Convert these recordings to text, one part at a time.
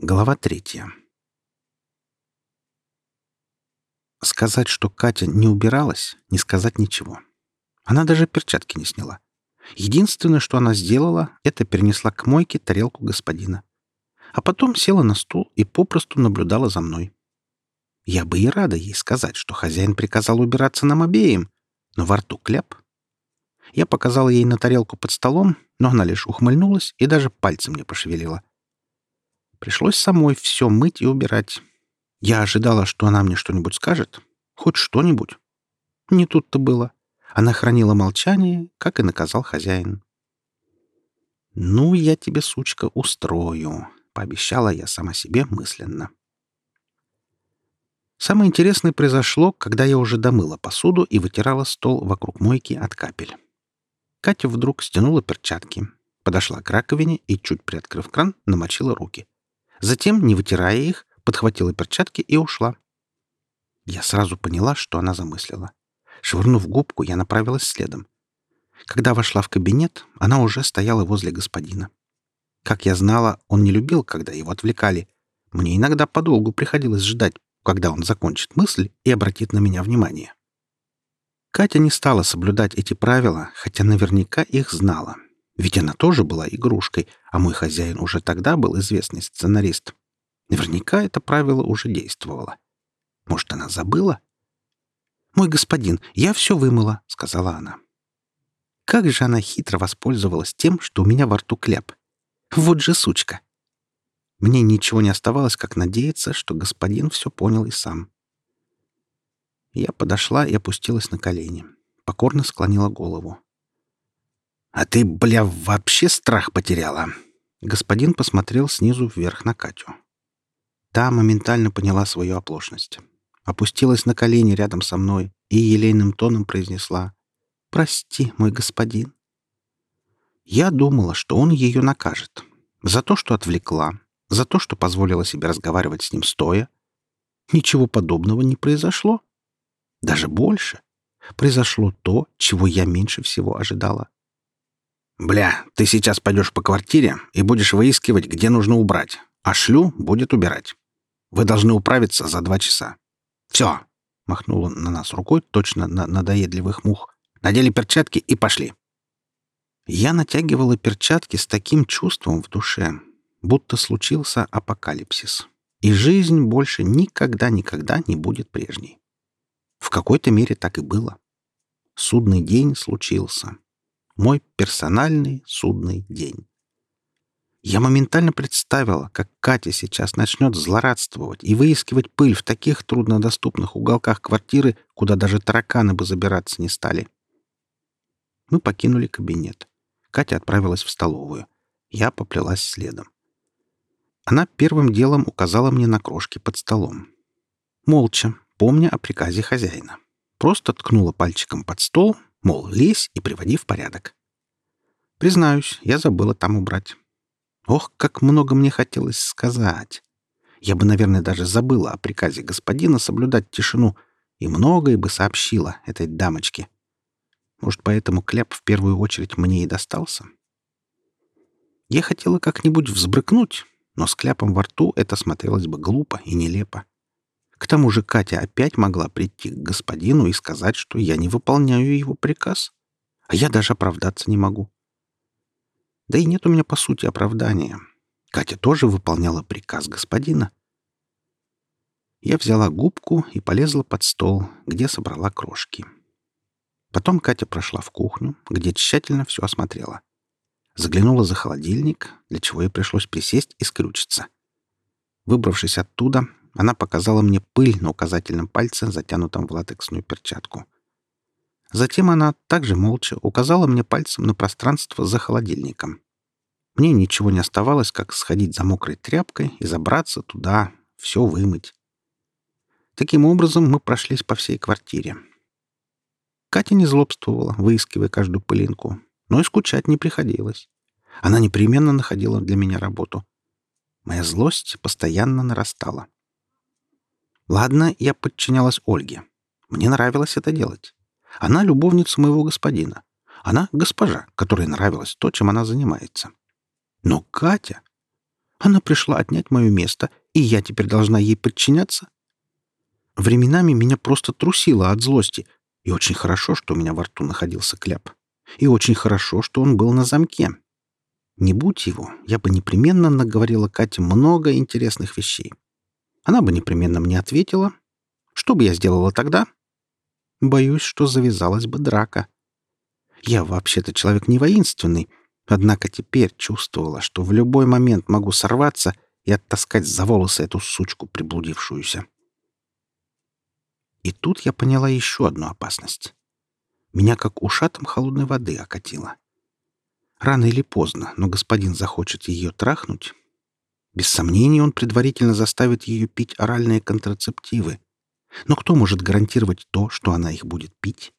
Глава третья. Сказать, что Катя не убиралась, не сказать ничего. Она даже перчатки не сняла. Единственное, что она сделала, это перенесла к мойке тарелку господина. А потом села на стул и попросту наблюдала за мной. Я бы и рада ей сказать, что хозяин приказал убираться нам обеим, но во рту кляп. Я показала ей на тарелку под столом, но она лишь ухмыльнулась и даже пальцем не пошевелила. Пришлось самой все мыть и убирать. Я ожидала, что она мне что-нибудь скажет. Хоть что-нибудь. Не тут-то было. Она хранила молчание, как и наказал хозяин. «Ну, я тебе, сучка, устрою», — пообещала я сама себе мысленно. Самое интересное произошло, когда я уже домыла посуду и вытирала стол вокруг мойки от капель. Катя вдруг стянула перчатки, подошла к раковине и, чуть приоткрыв кран, намочила руки. Затем, не вытирая их, подхватила перчатки и ушла. Я сразу поняла, что она замыслила. Швырнув губку, я направилась следом. Когда вошла в кабинет, она уже стояла возле господина. Как я знала, он не любил, когда его отвлекали. Мне иногда подолгу приходилось ждать, когда он закончит мысль и обратит на меня внимание. Катя не стала соблюдать эти правила, хотя наверняка их знала. Ведь она тоже была игрушкой, а мой хозяин уже тогда был известный сценарист. Наверняка это правило уже действовало. Может, она забыла? «Мой господин, я все вымыла», — сказала она. Как же она хитро воспользовалась тем, что у меня во рту кляп. Вот же сучка. Мне ничего не оставалось, как надеяться, что господин все понял и сам. Я подошла и опустилась на колени. Покорно склонила голову. «А ты, бля, вообще страх потеряла!» Господин посмотрел снизу вверх на Катю. Та моментально поняла свою оплошность. Опустилась на колени рядом со мной и елейным тоном произнесла «Прости, мой господин». Я думала, что он ее накажет. За то, что отвлекла, за то, что позволила себе разговаривать с ним стоя. Ничего подобного не произошло. Даже больше. Произошло то, чего я меньше всего ожидала. «Бля, ты сейчас пойдешь по квартире и будешь выискивать, где нужно убрать, а шлю будет убирать. Вы должны управиться за два часа. Все!» — махнул он на нас рукой, точно на надоедливых мух. «Надели перчатки и пошли!» Я натягивала перчатки с таким чувством в душе, будто случился апокалипсис, и жизнь больше никогда-никогда не будет прежней. В какой-то мере так и было. Судный день случился мой персональный судный день. Я моментально представила, как Катя сейчас начнет злорадствовать и выискивать пыль в таких труднодоступных уголках квартиры, куда даже тараканы бы забираться не стали. Мы покинули кабинет. Катя отправилась в столовую. Я поплелась следом. Она первым делом указала мне на крошки под столом. Молча, помня о приказе хозяина. Просто ткнула пальчиком под стол Мол, лезь и приводи в порядок. Признаюсь, я забыла там убрать. Ох, как много мне хотелось сказать. Я бы, наверное, даже забыла о приказе господина соблюдать тишину и многое бы сообщила этой дамочке. Может, поэтому кляп в первую очередь мне и достался? Я хотела как-нибудь взбрыкнуть, но с кляпом во рту это смотрелось бы глупо и нелепо. К тому же Катя опять могла прийти к господину и сказать, что я не выполняю его приказ, а я даже оправдаться не могу. Да и нет у меня, по сути, оправдания. Катя тоже выполняла приказ господина. Я взяла губку и полезла под стол, где собрала крошки. Потом Катя прошла в кухню, где тщательно все осмотрела. Заглянула за холодильник, для чего ей пришлось присесть и скрючиться. Выбравшись оттуда, она показала мне пыль на указательном пальце, затянутом в латексную перчатку. Затем она также молча указала мне пальцем на пространство за холодильником. Мне ничего не оставалось, как сходить за мокрой тряпкой и забраться туда, все вымыть. Таким образом мы прошлись по всей квартире. Катя не злобствовала, выискивая каждую пылинку, но и скучать не приходилось. Она непременно находила для меня работу. Моя злость постоянно нарастала. Ладно, я подчинялась Ольге. Мне нравилось это делать. Она любовница моего господина. Она госпожа, которой нравилось то, чем она занимается. Но Катя... Она пришла отнять мое место, и я теперь должна ей подчиняться? Временами меня просто трусило от злости, и очень хорошо, что у меня во рту находился кляп. И очень хорошо, что он был на замке. Не будь его, я бы непременно наговорила Кате много интересных вещей. Она бы непременно мне ответила. Что бы я сделала тогда? Боюсь, что завязалась бы драка. Я вообще-то человек не воинственный, однако теперь чувствовала, что в любой момент могу сорваться и оттаскать за волосы эту сучку приблудившуюся. И тут я поняла еще одну опасность. Меня как ушатом холодной воды окатило. Рано или поздно, но господин захочет ее трахнуть. Без сомнений, он предварительно заставит ее пить оральные контрацептивы. Но кто может гарантировать то, что она их будет пить?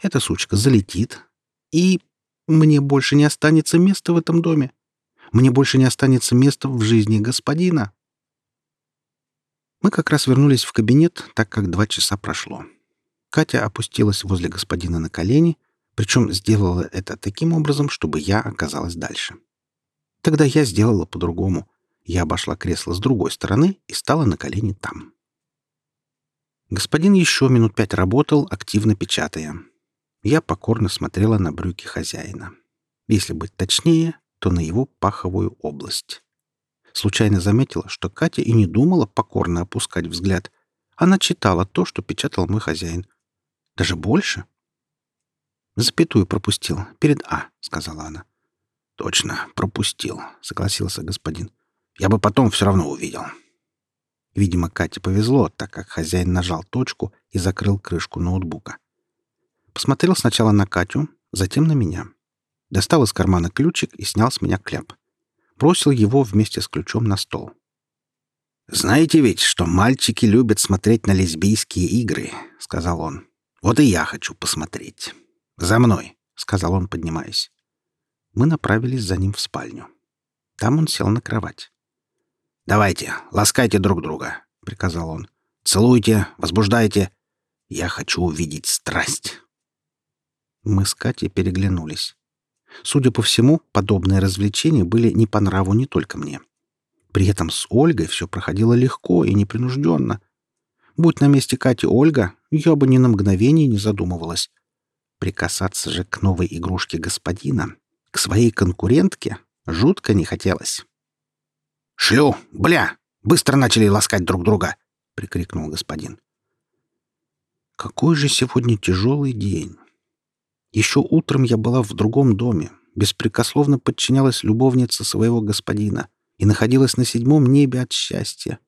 Эта сучка залетит, и мне больше не останется места в этом доме. Мне больше не останется места в жизни господина. Мы как раз вернулись в кабинет, так как два часа прошло. Катя опустилась возле господина на колени — причем сделала это таким образом, чтобы я оказалась дальше. Тогда я сделала по-другому. Я обошла кресло с другой стороны и стала на колени там. Господин еще минут пять работал, активно печатая. Я покорно смотрела на брюки хозяина. Если быть точнее, то на его паховую область. Случайно заметила, что Катя и не думала покорно опускать взгляд. Она читала то, что печатал мой хозяин. Даже больше — «Запятую пропустил. Перед «а», — сказала она. «Точно, пропустил», — согласился господин. «Я бы потом все равно увидел». Видимо, Кате повезло, так как хозяин нажал точку и закрыл крышку ноутбука. Посмотрел сначала на Катю, затем на меня. Достал из кармана ключик и снял с меня кляп. Бросил его вместе с ключом на стол. «Знаете ведь, что мальчики любят смотреть на лесбийские игры», — сказал он. «Вот и я хочу посмотреть». «За мной!» — сказал он, поднимаясь. Мы направились за ним в спальню. Там он сел на кровать. «Давайте, ласкайте друг друга», — приказал он. «Целуйте, возбуждайте. Я хочу увидеть страсть». Мы с Катей переглянулись. Судя по всему, подобные развлечения были не по нраву не только мне. При этом с Ольгой все проходило легко и непринужденно. Будь на месте Кати Ольга, я бы ни на мгновение не задумывалась. Прикасаться же к новой игрушке господина, к своей конкурентке, жутко не хотелось. «Шлю! Бля! Быстро начали ласкать друг друга!» — прикрикнул господин. «Какой же сегодня тяжелый день!» Еще утром я была в другом доме, беспрекословно подчинялась любовнице своего господина и находилась на седьмом небе от счастья.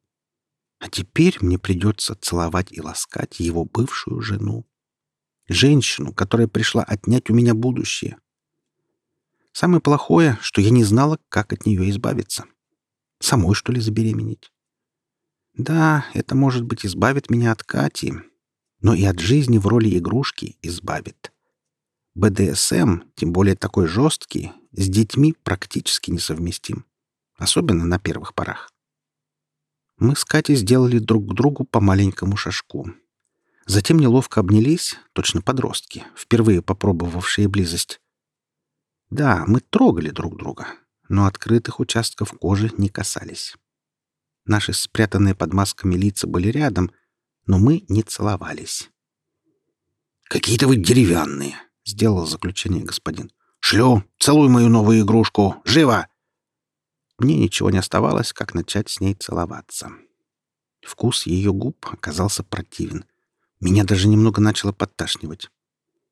А теперь мне придется целовать и ласкать его бывшую жену. Женщину, которая пришла отнять у меня будущее. Самое плохое, что я не знала, как от нее избавиться. Самой, что ли, забеременеть? Да, это, может быть, избавит меня от Кати, но и от жизни в роли игрушки избавит. БДСМ, тем более такой жесткий, с детьми практически несовместим. Особенно на первых порах. Мы с Катей сделали друг к другу по маленькому шажку — Затем неловко обнялись, точно подростки, впервые попробовавшие близость. Да, мы трогали друг друга, но открытых участков кожи не касались. Наши спрятанные под масками лица были рядом, но мы не целовались. «Какие-то вы деревянные!» — сделал заключение господин. «Шлю! Целуй мою новую игрушку! Живо!» Мне ничего не оставалось, как начать с ней целоваться. Вкус ее губ оказался противен — меня даже немного начало подташнивать.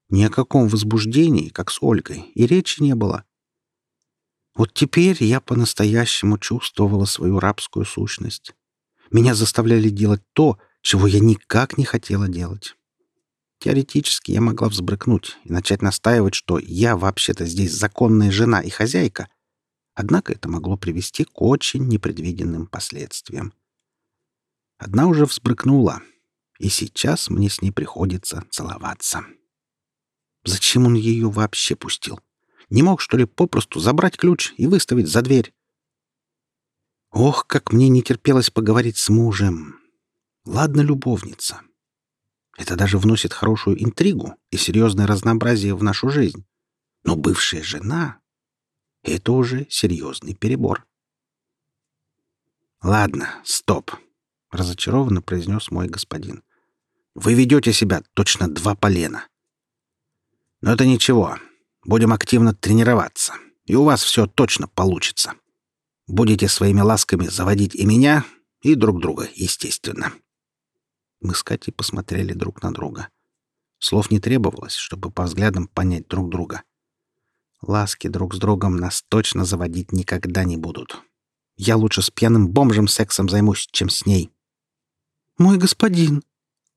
Ни о каком возбуждении, как с Ольгой, и речи не было. Вот теперь я по-настоящему чувствовала свою рабскую сущность. Меня заставляли делать то, чего я никак не хотела делать. Теоретически я могла взбрыкнуть и начать настаивать, что я вообще-то здесь законная жена и хозяйка, однако это могло привести к очень непредвиденным последствиям. Одна уже взбрыкнула — и сейчас мне с ней приходится целоваться. Зачем он ее вообще пустил? Не мог, что ли, попросту забрать ключ и выставить за дверь? Ох, как мне не терпелось поговорить с мужем. Ладно, любовница. Это даже вносит хорошую интригу и серьезное разнообразие в нашу жизнь. Но бывшая жена — это уже серьезный перебор. «Ладно, стоп», — разочарованно произнес мой господин. «Вы ведете себя точно два полена. Но это ничего. Будем активно тренироваться, и у вас все точно получится. Будете своими ласками заводить и меня, и друг друга, естественно». Мы с Катей посмотрели друг на друга. Слов не требовалось, чтобы по взглядам понять друг друга. Ласки друг с другом нас точно заводить никогда не будут. Я лучше с пьяным бомжем сексом займусь, чем с ней. «Мой господин!»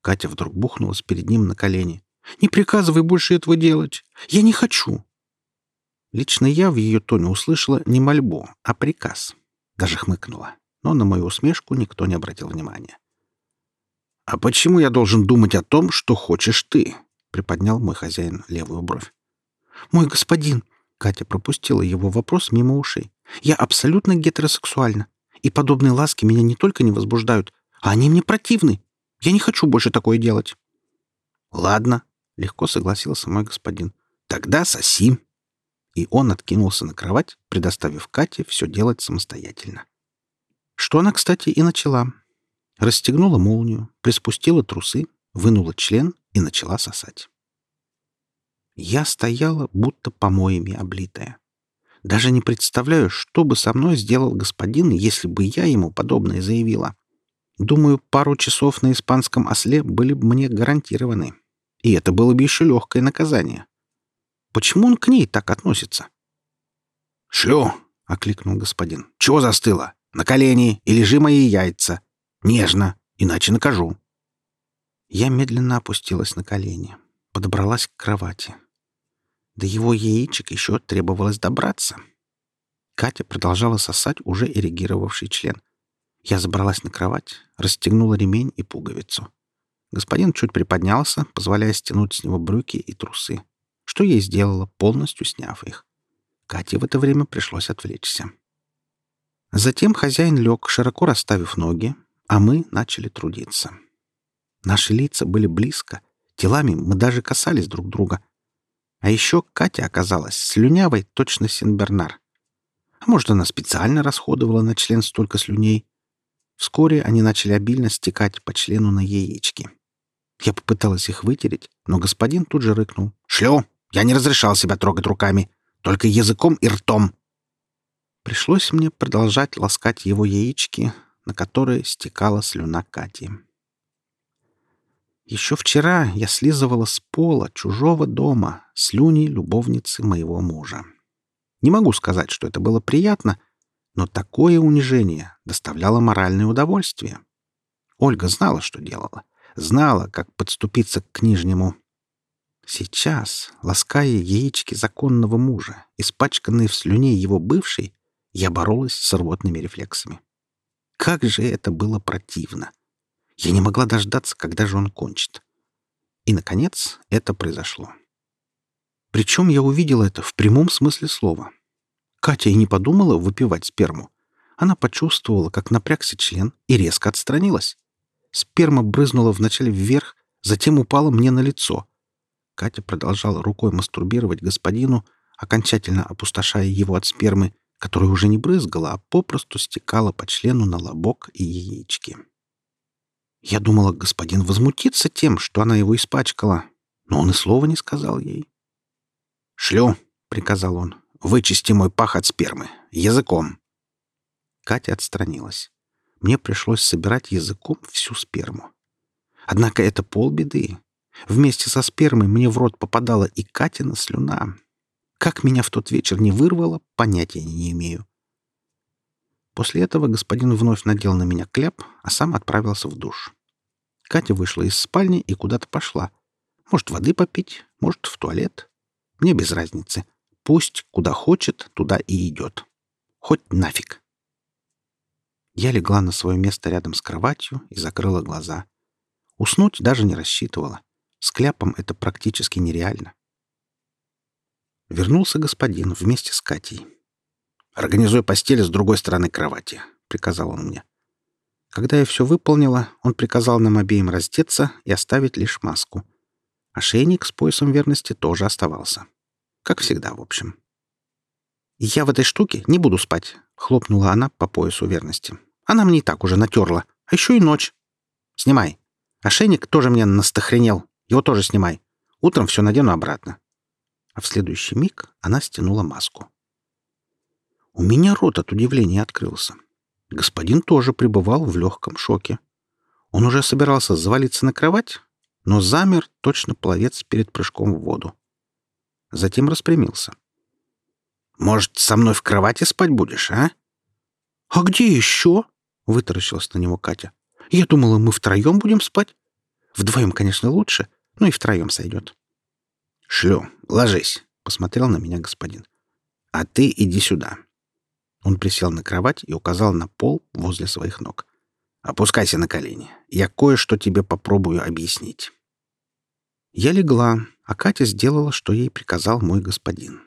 Катя вдруг бухнулась перед ним на колени. «Не приказывай больше этого делать! Я не хочу!» Лично я в ее тоне услышала не мольбу, а приказ. Даже хмыкнула. Но на мою усмешку никто не обратил внимания. «А почему я должен думать о том, что хочешь ты?» — приподнял мой хозяин левую бровь. «Мой господин!» — Катя пропустила его вопрос мимо ушей. «Я абсолютно гетеросексуальна, и подобные ласки меня не только не возбуждают, а они мне противны. Я не хочу больше такое делать». «Ладно», — легко согласился мой господин. «Тогда соси». И он откинулся на кровать, предоставив Кате все делать самостоятельно. Что она, кстати, и начала, расстегнула молнию, приспустила трусы, вынула член и начала сосать. Я стояла, будто помоями облитая. Даже не представляю, что бы со мной сделал господин, если бы я ему подобное заявила. Думаю, пару часов на испанском осле были бы мне гарантированы. И это было бы еще легкое наказание. Почему он к ней так относится? «Шлю!» — окликнул господин. «Чего застыло? На колени и лежи мои яйца!» Нежно, иначе накажу. Я медленно опустилась на колени, подобралась к кровати. До его яичек еще требовалось добраться. Катя продолжала сосать уже эрегировавший член. Я забралась на кровать, расстегнула ремень и пуговицу. Господин чуть приподнялся, позволяя стянуть с него брюки и трусы, что и сделала, полностью сняв их. Кате в это время пришлось отвлечься. Затем хозяин лег, широко расставив ноги, а мы начали трудиться. Наши лица были близко, телами мы даже касались друг друга. А еще Катя оказалась слюнявой, точно Синбернар. А может, она специально расходовала на член столько слюней. Вскоре они начали обильно стекать по члену на яички. Я попыталась их вытереть, но господин тут же рыкнул. «Шлю! Я не разрешал себя трогать руками, только языком и ртом!» Пришлось мне продолжать ласкать его яички, на которые стекала слюна Кати. Еще вчера я слизывала с пола чужого дома слюни любовницы моего мужа. Не могу сказать, что это было приятно, но такое унижение доставляло моральное удовольствие. Ольга знала, что делала, знала, как подступиться к нижнему. Сейчас, лаская яички законного мужа, испачканные в слюне его бывшей, я боролась с рвотными рефлексами. Как же это было противно! Я не могла дождаться, когда же он кончит. И, наконец, это произошло. Причем я увидела это в прямом смысле слова. Катя и не подумала выпивать сперму. Она почувствовала, как напрягся член, и резко отстранилась. Сперма брызнула вначале вверх, затем упала мне на лицо. Катя продолжала рукой мастурбировать господину, окончательно опустошая его от спермы, которая уже не брызгала, а попросту стекала по члену на лобок и яички. Я думала, господин возмутится тем, что она его испачкала, но он и слова не сказал ей. «Шлю», — приказал он, — «вычисти мой пах от спермы. Языком». Катя отстранилась. Мне пришлось собирать языком всю сперму. Однако это полбеды. Вместе со спермой мне в рот попадала и Катина слюна, как меня в тот вечер не вырвало, понятия не имею. После этого господин вновь надел на меня кляп, а сам отправился в душ. Катя вышла из спальни и куда-то пошла. Может, воды попить, может, в туалет. Мне без разницы. Пусть куда хочет, туда и идет. Хоть нафиг. Я легла на свое место рядом с кроватью и закрыла глаза. Уснуть даже не рассчитывала. С кляпом это практически нереально. Вернулся господин вместе с Катей. «Организуй постель с другой стороны кровати», — приказал он мне. Когда я все выполнила, он приказал нам обеим раздеться и оставить лишь маску. Ошейник с поясом верности тоже оставался. Как всегда, в общем. «Я в этой штуке не буду спать», — хлопнула она по поясу верности. Она мне и так уже натерла. А еще и ночь. Снимай. Ошейник тоже мне настохренел. Его тоже снимай. Утром все надену обратно. А в следующий миг она стянула маску. У меня рот от удивления открылся. Господин тоже пребывал в легком шоке. Он уже собирался завалиться на кровать, но замер точно пловец перед прыжком в воду. Затем распрямился. «Может, со мной в кровати спать будешь, а?» «А где еще?» — вытаращилась на него Катя. «Я думала, мы втроем будем спать. Вдвоем, конечно, лучше, но и втроем сойдет». «Шлю, ложись», — посмотрел на меня господин. «А ты иди сюда». Он присел на кровать и указал на пол возле своих ног. «Опускайся на колени. Я кое-что тебе попробую объяснить». Я легла, а Катя сделала, что ей приказал мой господин.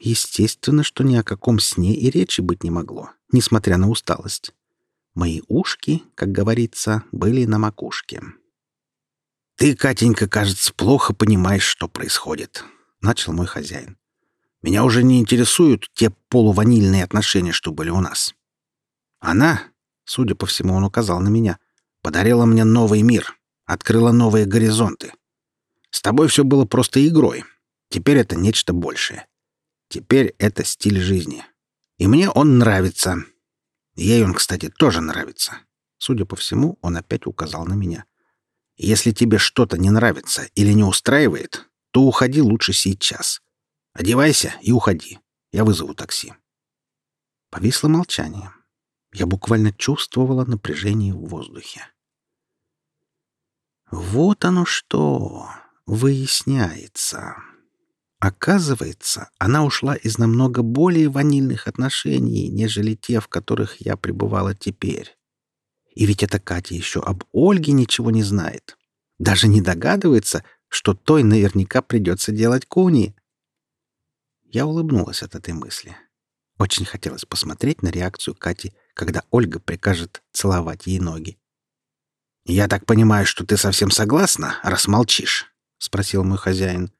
Естественно, что ни о каком сне и речи быть не могло, несмотря на усталость. Мои ушки, как говорится, были на макушке. «Ты, Катенька, кажется, плохо понимаешь, что происходит», — начал мой хозяин. Меня уже не интересуют те полуванильные отношения, что были у нас. Она, судя по всему, он указал на меня, подарила мне новый мир, открыла новые горизонты. С тобой все было просто игрой. Теперь это нечто большее. Теперь это стиль жизни. И мне он нравится. Ей он, кстати, тоже нравится. Судя по всему, он опять указал на меня. Если тебе что-то не нравится или не устраивает, то уходи лучше сейчас. Одевайся и уходи. Я вызову такси. Повисло молчание. Я буквально чувствовала напряжение в воздухе. Вот оно что выясняется. Оказывается, она ушла из намного более ванильных отношений, нежели те, в которых я пребывала теперь. И ведь эта Катя еще об Ольге ничего не знает. Даже не догадывается, что той наверняка придется делать куни. Я улыбнулась от этой мысли. Очень хотелось посмотреть на реакцию Кати, когда Ольга прикажет целовать ей ноги. «Я так понимаю, что ты совсем согласна, раз молчишь?» — спросил мой хозяин.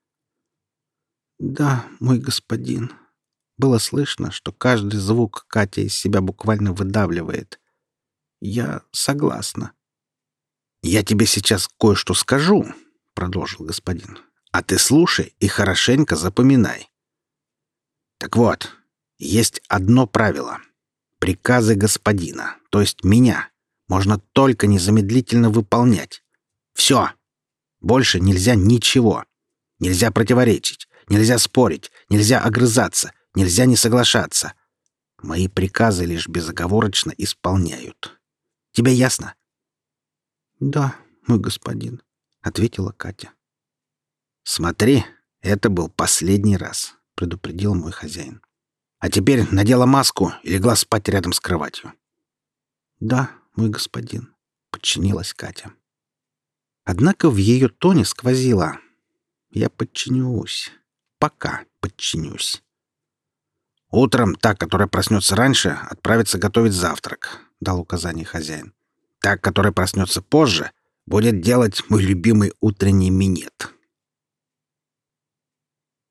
«Да, мой господин». Было слышно, что каждый звук Катя из себя буквально выдавливает. «Я согласна». «Я тебе сейчас кое-что скажу», — продолжил господин. «А ты слушай и хорошенько запоминай. Так вот, есть одно правило. Приказы господина, то есть меня, можно только незамедлительно выполнять. Все. Больше нельзя ничего. Нельзя противоречить, нельзя спорить, нельзя огрызаться, нельзя не соглашаться. Мои приказы лишь безоговорочно исполняют. Тебе ясно? Да, мой господин, ответила Катя. Смотри, это был последний раз. — предупредил мой хозяин. «А теперь надела маску и легла спать рядом с кроватью». «Да, мой господин», — подчинилась Катя. Однако в ее тоне сквозило. «Я подчинюсь. Пока подчинюсь». «Утром та, которая проснется раньше, отправится готовить завтрак», — дал указание хозяин. «Та, которая проснется позже, будет делать мой любимый утренний минет».